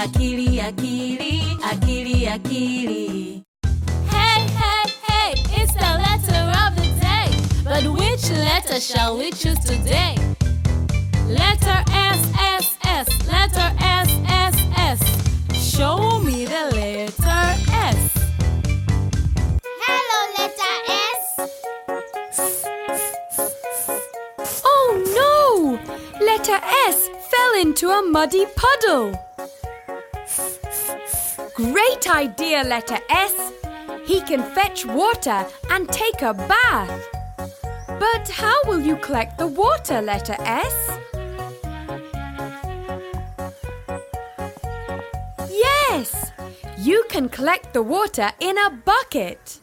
akili, akili, akili, akili. Hey, hey, hey, it's the letter of the day. But which letter shall we choose today? Letter S, S, S, letter S, S, S. Show me the letter S. Hello, letter S. Oh no! Letter S fell into a muddy puddle. Great idea, letter S. He can fetch water and take a bath. But how will you collect the water, letter S? Yes! You can collect the water in a bucket.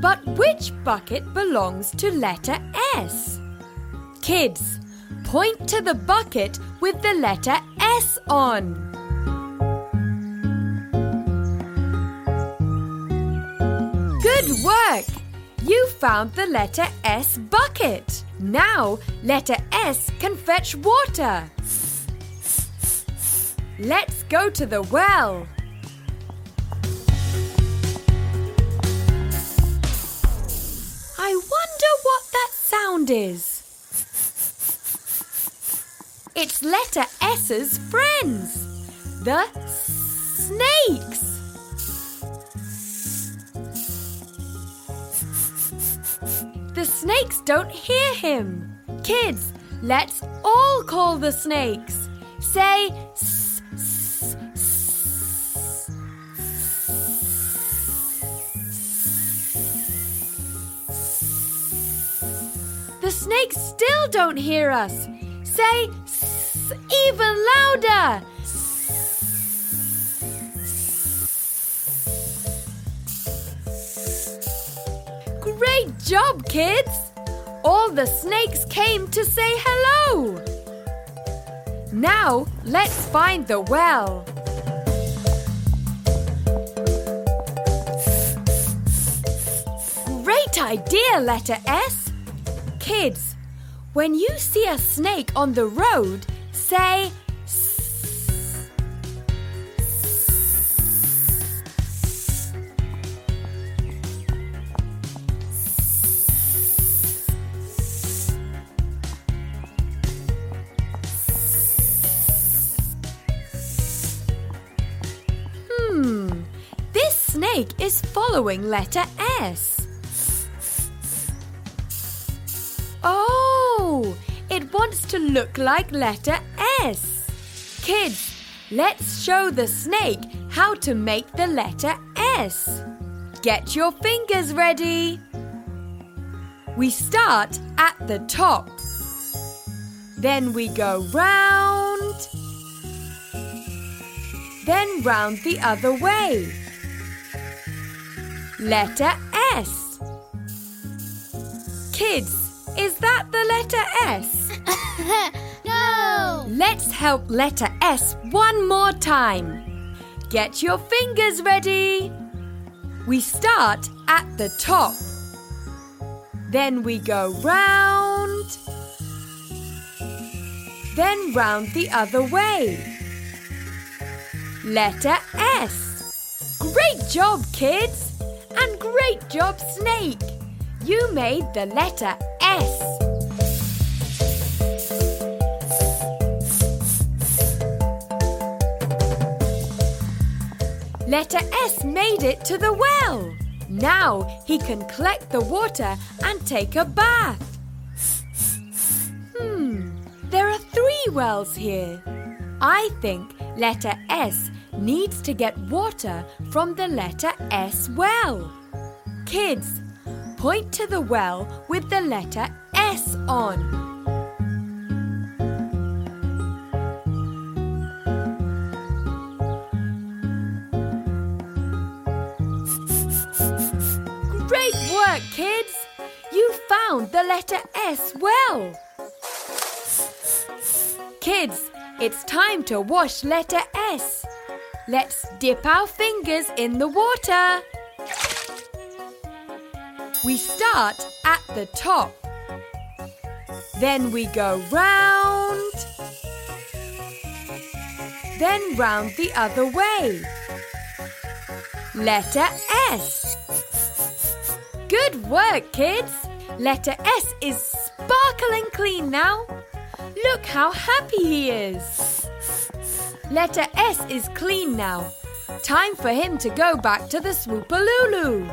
But which bucket belongs to letter S? Kids, point to the bucket with the letter S on. Good work! You found the letter S bucket. Now, letter S can fetch water. Let's go to the well. I wonder what that sound is. It's letter S's friends, the snakes. Snakes don't hear him. Kids, let's all call the snakes. Say. The snakes still don't hear us. Say even louder. Great job, kids! All the snakes came to say hello. Now, let's find the well. Great idea, letter S. Kids, when you see a snake on the road, say snake is following letter S. Oh, it wants to look like letter S. Kids, let's show the snake how to make the letter S. Get your fingers ready. We start at the top. Then we go round. Then round the other way. Letter S. Kids, is that the letter S? No. Let's help letter S one more time. Get your fingers ready. We start at the top. Then we go round. Then round the other way. Letter S. Great job, kids! And great job, Snake! You made the letter S. Letter S made it to the well. Now he can collect the water and take a bath. Hmm, there are three wells here. I think letter S needs to get water from the letter S well. Kids, point to the well with the letter S on. Great work, kids! You found the letter S well. Kids, it's time to wash letter S. Let's dip our fingers in the water. We start at the top. Then we go round. then round the other way. Letter S. Good work, kids. Letter S is sparkling clean now. Look how happy he is. Letter S is clean now. Time for him to go back to the Swoopalulu.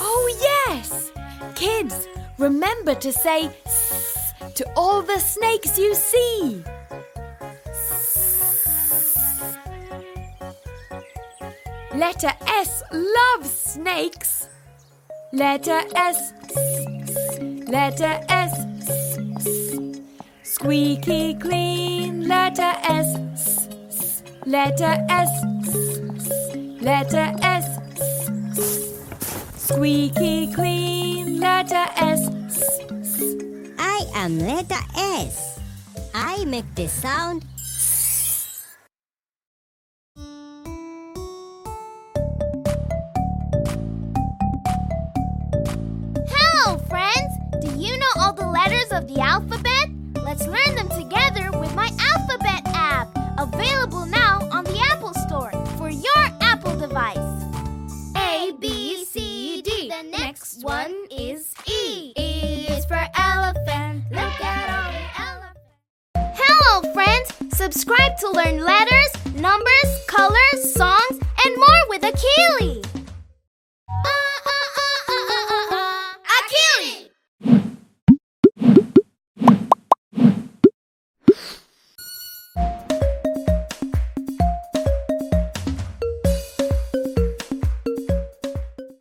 Oh, yes! Kids, remember to say s to all the snakes you see. Letter S loves snakes. Letter S. Letter S. Squeaky clean. Letter S. Letter S. Letter S. Squeaky clean. Letter S. I am letter S. I make the sound Hello, friends! Do you know all the letters of the alphabet? Let's learn them together with my alphabet app, available now on the Apple Store for your Apple device. A, B, C, D. The next one is E. E is for elephant. Look at all the elephants. Hello, friends! Subscribe to learn letters, numbers, colors, songs, and more with Akili.